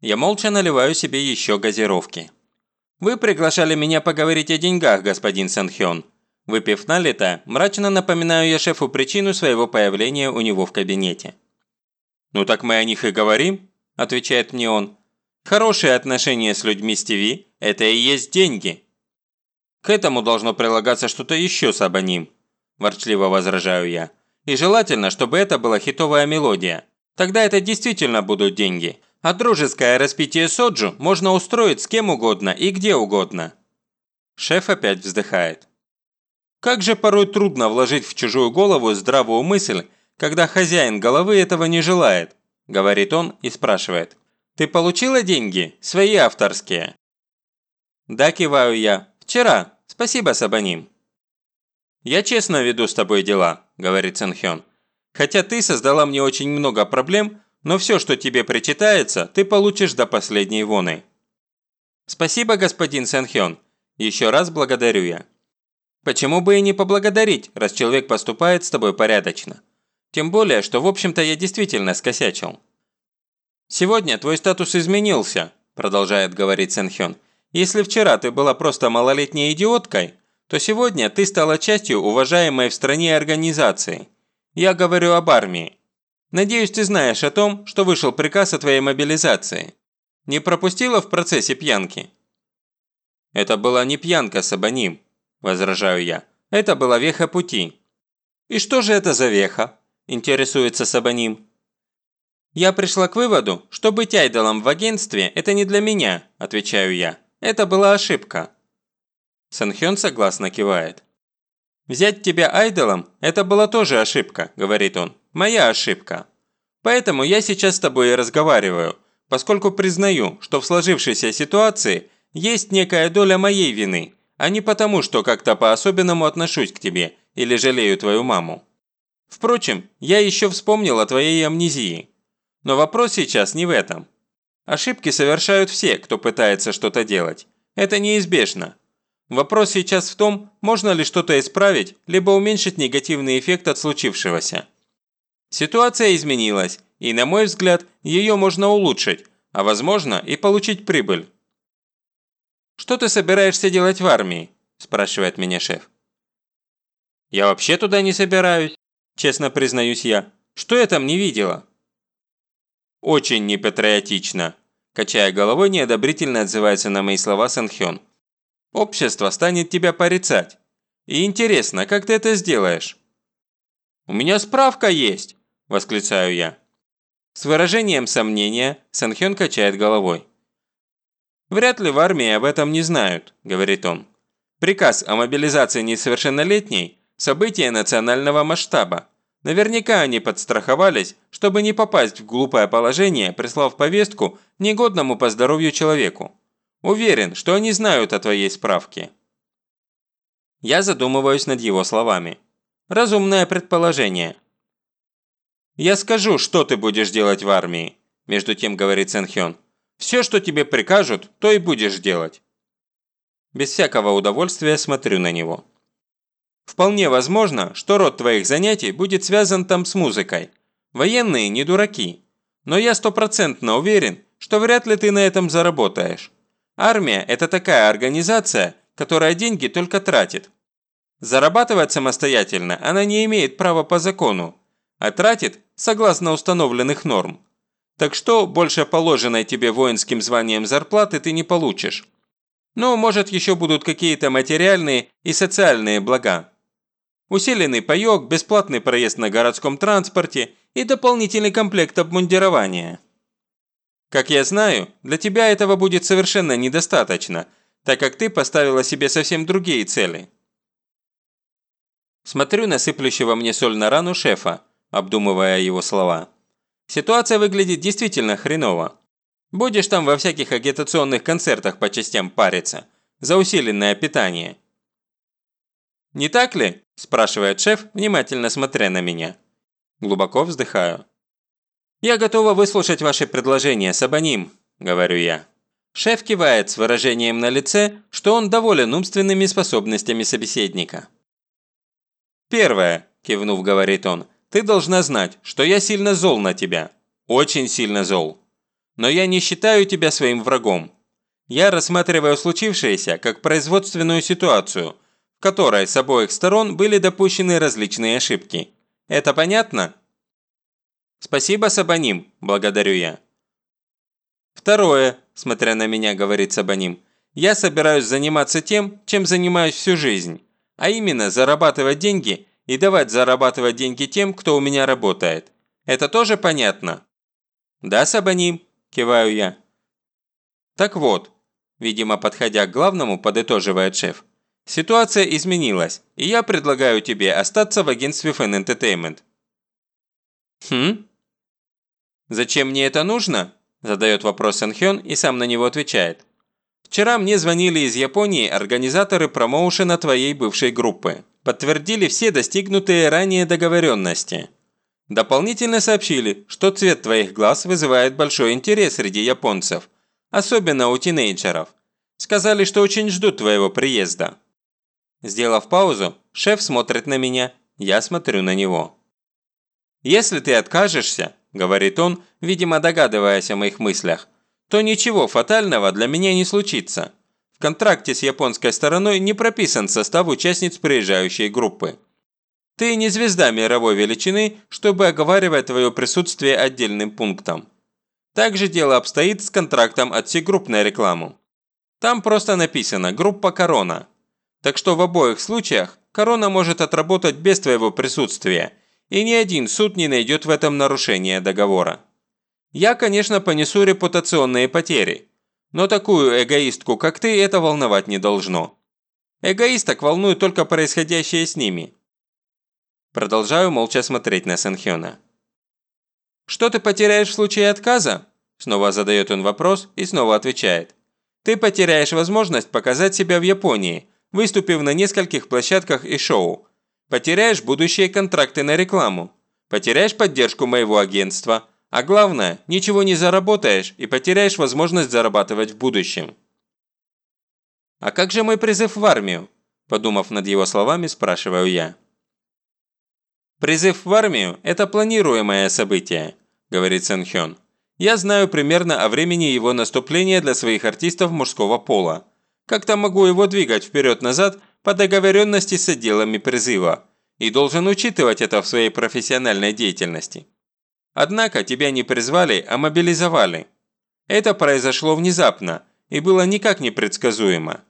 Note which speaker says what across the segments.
Speaker 1: Я молча наливаю себе еще газировки. «Вы приглашали меня поговорить о деньгах, господин Санхён». Выпив налито, мрачно напоминаю я шефу причину своего появления у него в кабинете. «Ну так мы о них и говорим», – отвечает мне он. «Хорошие отношения с людьми с ТВ – это и есть деньги». «К этому должно прилагаться что-то еще с абоним», – ворчливо возражаю я. «И желательно, чтобы это была хитовая мелодия. Тогда это действительно будут деньги, а дружеское распитие соджу можно устроить с кем угодно и где угодно». Шеф опять вздыхает. Как же порой трудно вложить в чужую голову здравую мысль, когда хозяин головы этого не желает, говорит он и спрашивает. Ты получила деньги? Свои авторские? Да, киваю я. Вчера. Спасибо, Сабаним. Я честно веду с тобой дела, говорит Сэнхён. Хотя ты создала мне очень много проблем, но все, что тебе причитается, ты получишь до последней воны. Спасибо, господин Сэнхён. Еще раз благодарю я. Почему бы и не поблагодарить, раз человек поступает с тобой порядочно? Тем более, что в общем-то я действительно скосячил. «Сегодня твой статус изменился», – продолжает говорить Сэнхён. «Если вчера ты была просто малолетней идиоткой, то сегодня ты стала частью уважаемой в стране организации. Я говорю об армии. Надеюсь, ты знаешь о том, что вышел приказ о твоей мобилизации. Не пропустила в процессе пьянки?» «Это была не пьянка, Сабаним», – возражаю я. «Это была веха пути». «И что же это за веха?» – интересуется Сабаним. «Я пришла к выводу, что быть айдолом в агентстве – это не для меня», – отвечаю я. «Это была ошибка». Санхён согласно кивает. «Взять тебя айдолом – это была тоже ошибка», – говорит он. «Моя ошибка. Поэтому я сейчас с тобой и разговариваю, поскольку признаю, что в сложившейся ситуации есть некая доля моей вины, а не потому, что как-то по-особенному отношусь к тебе или жалею твою маму. Впрочем, я еще вспомнил о твоей амнезии. Но вопрос сейчас не в этом. Ошибки совершают все, кто пытается что-то делать. Это неизбежно. Вопрос сейчас в том, можно ли что-то исправить, либо уменьшить негативный эффект от случившегося. Ситуация изменилась, и, на мой взгляд, ее можно улучшить, а возможно и получить прибыль. «Что ты собираешься делать в армии?» – спрашивает меня шеф. «Я вообще туда не собираюсь», – честно признаюсь я. «Что я там не видела?» «Очень непатриотично», – качая головой, неодобрительно отзывается на мои слова Санхён. «Общество станет тебя порицать. И интересно, как ты это сделаешь?» «У меня справка есть!» – восклицаю я. С выражением сомнения Санхён качает головой. «Вряд ли в армии об этом не знают», – говорит он. «Приказ о мобилизации несовершеннолетней – событие национального масштаба. Наверняка они подстраховались, чтобы не попасть в глупое положение, прислав повестку негодному по здоровью человеку. Уверен, что они знают о твоей справке». Я задумываюсь над его словами. Разумное предположение. «Я скажу, что ты будешь делать в армии», – между тем говорит Сэнхён. Все, что тебе прикажут, то и будешь делать». Без всякого удовольствия смотрю на него. Вполне возможно, что род твоих занятий будет связан там с музыкой. Военные не дураки. Но я стопроцентно уверен, что вряд ли ты на этом заработаешь. Армия – это такая организация, которая деньги только тратит. Зарабатывать самостоятельно она не имеет права по закону, а тратит согласно установленных норм. Так что больше положенной тебе воинским званием зарплаты ты не получишь. Ну, может, еще будут какие-то материальные и социальные блага. Усиленный паёк, бесплатный проезд на городском транспорте и дополнительный комплект обмундирования. Как я знаю, для тебя этого будет совершенно недостаточно, так как ты поставила себе совсем другие цели. Смотрю на сыплющего мне соль на рану шефа, обдумывая его слова. Ситуация выглядит действительно хреново. Будешь там во всяких агитационных концертах по частям париться. За усиленное питание. «Не так ли?» – спрашивает шеф, внимательно смотря на меня. Глубоко вздыхаю. «Я готова выслушать ваши предложения, Сабаним», – говорю я. Шеф кивает с выражением на лице, что он доволен умственными способностями собеседника. «Первое», – кивнув, говорит он, – ты должна знать, что я сильно зол на тебя. Очень сильно зол. Но я не считаю тебя своим врагом. Я рассматриваю случившееся как производственную ситуацию, в которой с обоих сторон были допущены различные ошибки. Это понятно? Спасибо, Сабаним, благодарю я. Второе, смотря на меня, говорит Сабаним, я собираюсь заниматься тем, чем занимаюсь всю жизнь, а именно зарабатывать деньги и давать зарабатывать деньги тем, кто у меня работает. Это тоже понятно? Да, Сабаним, киваю я. Так вот, видимо, подходя к главному, подытоживает шеф. Ситуация изменилась, и я предлагаю тебе остаться в агентстве Fan Entertainment. Хм? Зачем мне это нужно? Задает вопрос Сэнхён и сам на него отвечает. Вчера мне звонили из Японии организаторы промоушена твоей бывшей группы. Подтвердили все достигнутые ранее договоренности. Дополнительно сообщили, что цвет твоих глаз вызывает большой интерес среди японцев, особенно у тинейджеров. Сказали, что очень ждут твоего приезда. Сделав паузу, шеф смотрит на меня, я смотрю на него. «Если ты откажешься», – говорит он, видимо догадываясь о моих мыслях, то ничего фатального для меня не случится. В контракте с японской стороной не прописан состав участниц приезжающей группы. Ты не звезда мировой величины, чтобы оговаривать твое присутствие отдельным пунктом. Также дело обстоит с контрактом от Сигрупп на рекламу. Там просто написано «Группа Корона». Так что в обоих случаях Корона может отработать без твоего присутствия, и ни один суд не найдет в этом нарушения договора. Я, конечно, понесу репутационные потери, но такую эгоистку, как ты, это волновать не должно. Эгоисток волнует только происходящее с ними. Продолжаю молча смотреть на Сэнхёна. «Что ты потеряешь в случае отказа?» Снова задает он вопрос и снова отвечает. «Ты потеряешь возможность показать себя в Японии, выступив на нескольких площадках и шоу. Потеряешь будущие контракты на рекламу. Потеряешь поддержку моего агентства, а главное, ничего не заработаешь и потеряешь возможность зарабатывать в будущем. «А как же мой призыв в армию?» Подумав над его словами, спрашиваю я. «Призыв в армию – это планируемое событие», – говорит Сэн Хён. «Я знаю примерно о времени его наступления для своих артистов мужского пола. Как-то могу его двигать вперед-назад по договоренности с отделами призыва и должен учитывать это в своей профессиональной деятельности. Однако тебя не призвали, а мобилизовали. Это произошло внезапно и было никак не предсказуемо.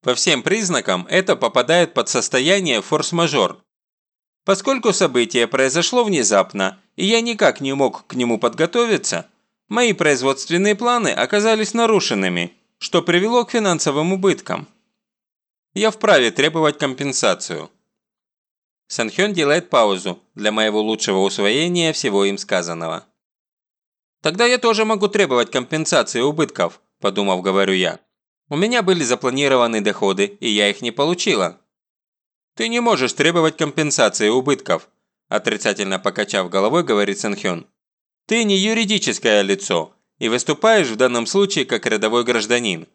Speaker 1: По всем признакам это попадает под состояние форс-мажор. Поскольку событие произошло внезапно, и я никак не мог к нему подготовиться, мои производственные планы оказались нарушенными, что привело к финансовым убыткам. Я вправе требовать компенсацию. Санхён делает паузу для моего лучшего усвоения всего им сказанного. «Тогда я тоже могу требовать компенсации убытков», – подумав, говорю я. «У меня были запланированы доходы, и я их не получила». «Ты не можешь требовать компенсации убытков», – отрицательно покачав головой, говорит Санхён. «Ты не юридическое лицо и выступаешь в данном случае как рядовой гражданин.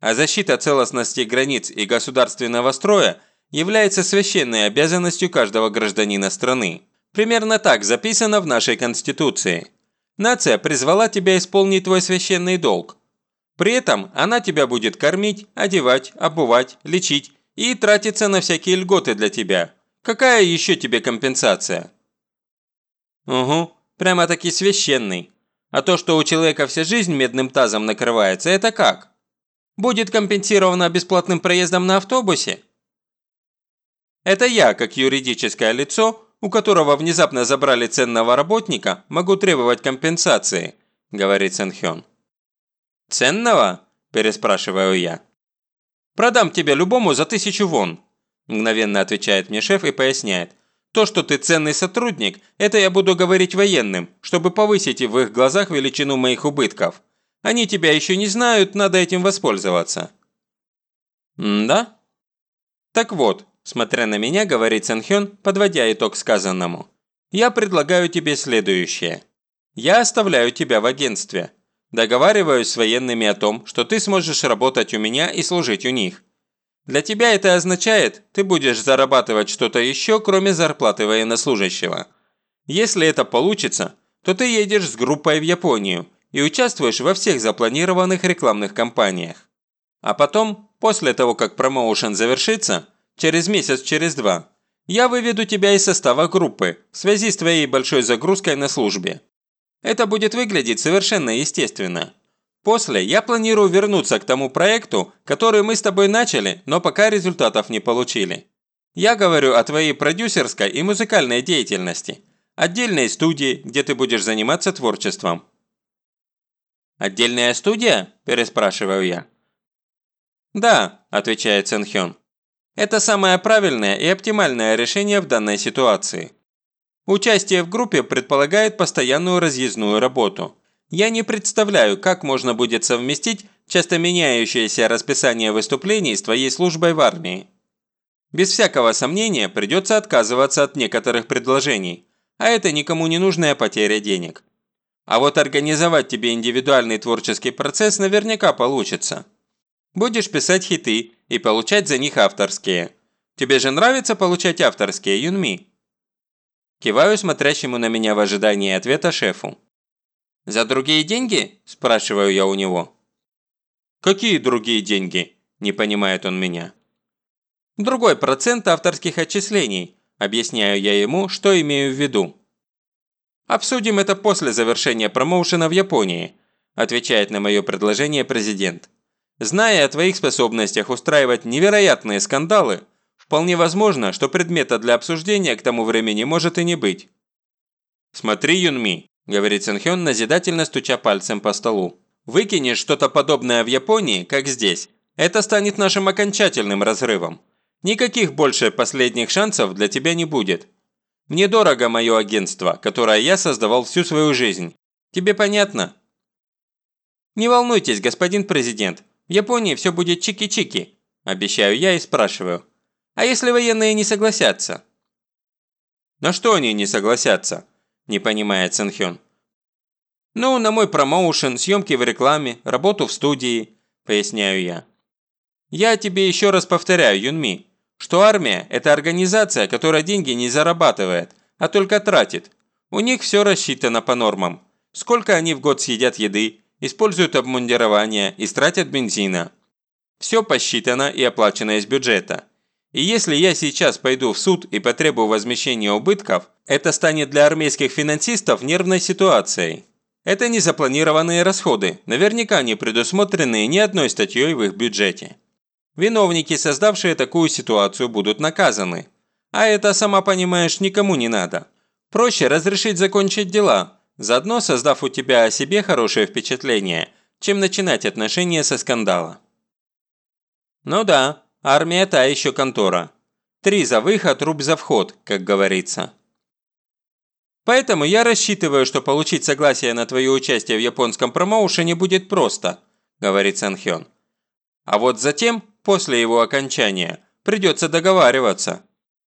Speaker 1: А защита целостности границ и государственного строя – является священной обязанностью каждого гражданина страны. Примерно так записано в нашей Конституции. Нация призвала тебя исполнить твой священный долг. При этом она тебя будет кормить, одевать, обувать, лечить и тратиться на всякие льготы для тебя. Какая еще тебе компенсация? Угу, прямо-таки священный. А то, что у человека вся жизнь медным тазом накрывается, это как? Будет компенсировано бесплатным проездом на автобусе? Это я, как юридическое лицо, у которого внезапно забрали ценного работника, могу требовать компенсации», – говорит Сэнхён. «Ценного?» – переспрашиваю я. «Продам тебе любому за тысячу вон», – мгновенно отвечает мне шеф и поясняет. «То, что ты ценный сотрудник, это я буду говорить военным, чтобы повысить в их глазах величину моих убытков. Они тебя еще не знают, надо этим воспользоваться». «Да?» «Так вот, Смотря на меня, говорит Сэнхён, подводя итог сказанному. «Я предлагаю тебе следующее. Я оставляю тебя в агентстве. Договариваюсь с военными о том, что ты сможешь работать у меня и служить у них. Для тебя это означает, ты будешь зарабатывать что-то еще, кроме зарплаты военнослужащего. Если это получится, то ты едешь с группой в Японию и участвуешь во всех запланированных рекламных кампаниях. А потом, после того, как промоушен завершится, через месяц, через два, я выведу тебя из состава группы в связи с твоей большой загрузкой на службе. Это будет выглядеть совершенно естественно. После я планирую вернуться к тому проекту, который мы с тобой начали, но пока результатов не получили. Я говорю о твоей продюсерской и музыкальной деятельности. Отдельной студии, где ты будешь заниматься творчеством. «Отдельная студия?» – переспрашиваю я. «Да», – отвечает Сэнхён. «Это самое правильное и оптимальное решение в данной ситуации. Участие в группе предполагает постоянную разъездную работу. Я не представляю, как можно будет совместить часто меняющееся расписание выступлений с твоей службой в армии. Без всякого сомнения придется отказываться от некоторых предложений, а это никому не нужная потеря денег. А вот организовать тебе индивидуальный творческий процесс наверняка получится. Будешь писать хиты и получать за них авторские. Тебе же нравится получать авторские, Юнми? Киваю смотрящему на меня в ожидании ответа шефу. «За другие деньги?» – спрашиваю я у него. «Какие другие деньги?» – не понимает он меня. Другой процент авторских отчислений. Объясняю я ему, что имею в виду. Обсудим это после завершения промоушена в Японии, отвечает на мое предложение президент. Зная о твоих способностях устраивать невероятные скандалы, вполне возможно, что предмета для обсуждения к тому времени может и не быть. «Смотри, Юнми», – говорит Сэнхён, назидательно стуча пальцем по столу. «Выкинешь что-то подобное в Японии, как здесь. Это станет нашим окончательным разрывом. Никаких больше последних шансов для тебя не будет. Мне дорого мое агентство, которое я создавал всю свою жизнь. Тебе понятно? Не волнуйтесь, господин президент. В Японии все будет чики-чики. Обещаю я и спрашиваю. А если военные не согласятся? На что они не согласятся? Не понимает Сэнхён. Ну, на мой промоушен, съемки в рекламе, работу в студии, поясняю я. Я тебе еще раз повторяю, Юнми что армия – это организация, которая деньги не зарабатывает, а только тратит. У них все рассчитано по нормам. Сколько они в год съедят еды, используют обмундирование, и тратят бензина. Все посчитано и оплачено из бюджета. И если я сейчас пойду в суд и потребую возмещения убытков, это станет для армейских финансистов нервной ситуацией. Это незапланированные расходы, наверняка не предусмотренные ни одной статьей в их бюджете. Виновники, создавшие такую ситуацию, будут наказаны. А это, сама понимаешь, никому не надо. Проще разрешить закончить дела, заодно создав у тебя о себе хорошее впечатление, чем начинать отношения со скандала. Ну да, армия та еще контора. Три за выход, руб за вход, как говорится. Поэтому я рассчитываю, что получить согласие на твое участие в японском промоушене будет просто, говорит Санхён. А вот затем после его окончания. Придется договариваться.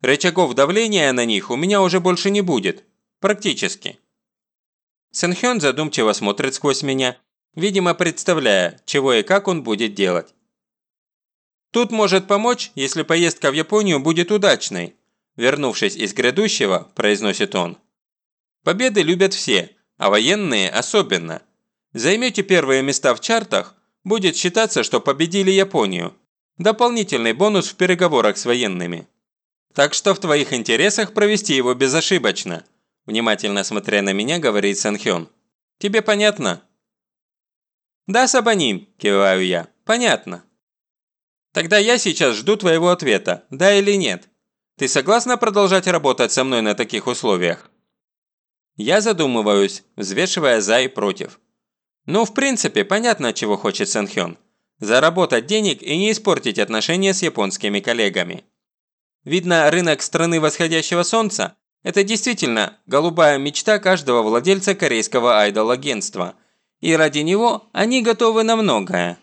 Speaker 1: Рычагов давления на них у меня уже больше не будет. Практически. Сэнхён задумчиво смотрит сквозь меня, видимо представляя, чего и как он будет делать. Тут может помочь, если поездка в Японию будет удачной. Вернувшись из грядущего, произносит он. Победы любят все, а военные особенно. Займете первые места в чартах, будет считаться, что победили Японию. Дополнительный бонус в переговорах с военными. Так что в твоих интересах провести его безошибочно. Внимательно смотря на меня, говорит Санхён. Тебе понятно? Да, Сабаним, киваю я. Понятно. Тогда я сейчас жду твоего ответа, да или нет. Ты согласна продолжать работать со мной на таких условиях? Я задумываюсь, взвешивая за и против. Ну, в принципе, понятно, чего хочет Санхён заработать денег и не испортить отношения с японскими коллегами. Видно, рынок страны восходящего солнца – это действительно голубая мечта каждого владельца корейского айдол-агентства, и ради него они готовы на многое.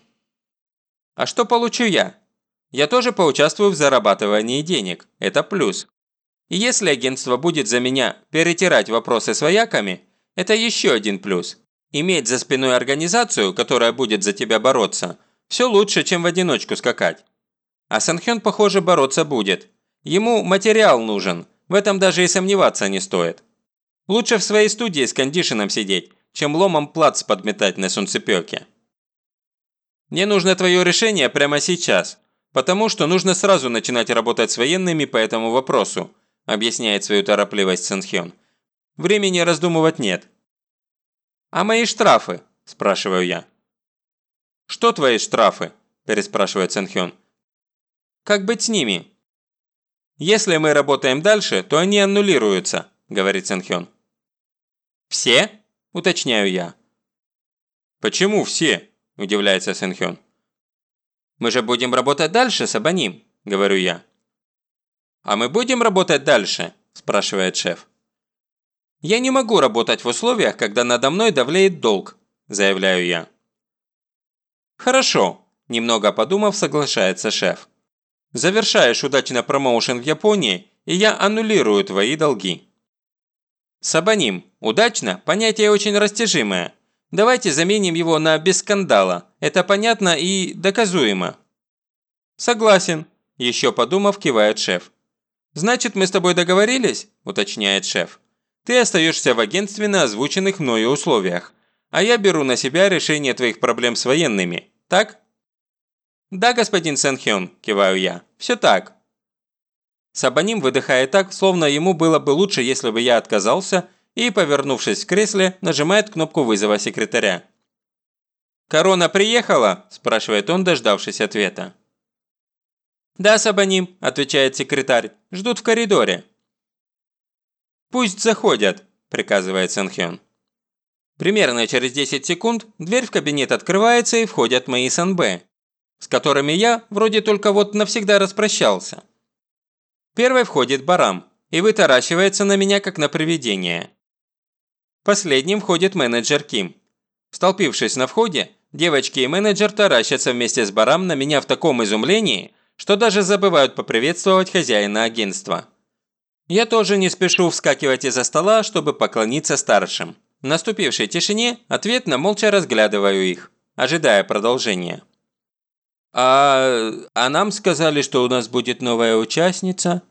Speaker 1: А что получу я? Я тоже поучаствую в зарабатывании денег, это плюс. И если агентство будет за меня перетирать вопросы с вояками, это еще один плюс. Иметь за спиной организацию, которая будет за тебя бороться – все лучше, чем в одиночку скакать. А Санхён, похоже, бороться будет. Ему материал нужен, в этом даже и сомневаться не стоит. Лучше в своей студии с кондишеном сидеть, чем ломом плац подметать на солнцепёке. Мне нужно твое решение прямо сейчас, потому что нужно сразу начинать работать с военными по этому вопросу, объясняет свою торопливость Сэнхён. Времени раздумывать нет. А мои штрафы? спрашиваю я. Что твои штрафы? переспрашивает Сэнхён. Как быть с ними? Если мы работаем дальше, то они аннулируются, говорит Сэнхён. Все? Уточняю я. Почему все? Удивляется Сэнхён. Мы же будем работать дальше с Абоним, говорю я. А мы будем работать дальше? Спрашивает шеф. Я не могу работать в условиях, когда надо мной давлеет долг, заявляю я. Хорошо, немного подумав, соглашается шеф. Завершаешь удачно промоушен в Японии, и я аннулирую твои долги. Сабаним. Удачно – понятие очень растяжимое. Давайте заменим его на без скандала. Это понятно и доказуемо. Согласен. Еще подумав, кивает шеф. «Значит, мы с тобой договорились?» – уточняет шеф. «Ты остаешься в агентстве на озвученных мною условиях, а я беру на себя решение твоих проблем с военными. Так?» «Да, господин Сэнхён», – киваю я. «Все так». Сабаним выдыхает так, словно ему было бы лучше, если бы я отказался, и, повернувшись в кресле, нажимает кнопку вызова секретаря. «Корона приехала?» – спрашивает он, дождавшись ответа. «Да, Сабаним», – отвечает секретарь. «Ждут в коридоре». «Пусть заходят», – приказывает Сэнхён. Примерно через 10 секунд дверь в кабинет открывается и входят мои СНБ с которыми я вроде только вот навсегда распрощался. Первой входит Барам и вытаращивается на меня как на привидение. Последним входит менеджер Ким. Столпившись на входе, девочки и менеджер таращатся вместе с Барам на меня в таком изумлении, что даже забывают поприветствовать хозяина агентства. Я тоже не спешу вскакивать из-за стола, чтобы поклониться старшим. В наступившей тишине ответно молча разглядываю их, ожидая продолжения. «А, а нам сказали, что у нас будет новая участница?»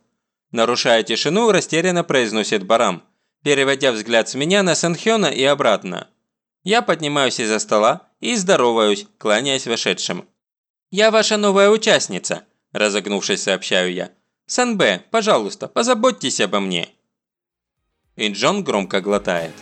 Speaker 1: Нарушая тишину, растерянно произносит Барам, переводя взгляд с меня на Санхёна и обратно. Я поднимаюсь из-за стола и здороваюсь, кланяясь вошедшим. «Я ваша новая участница», – разогнувшись, сообщаю я. «Санбэ, пожалуйста, позаботьтесь обо мне». И Джон громко глотает.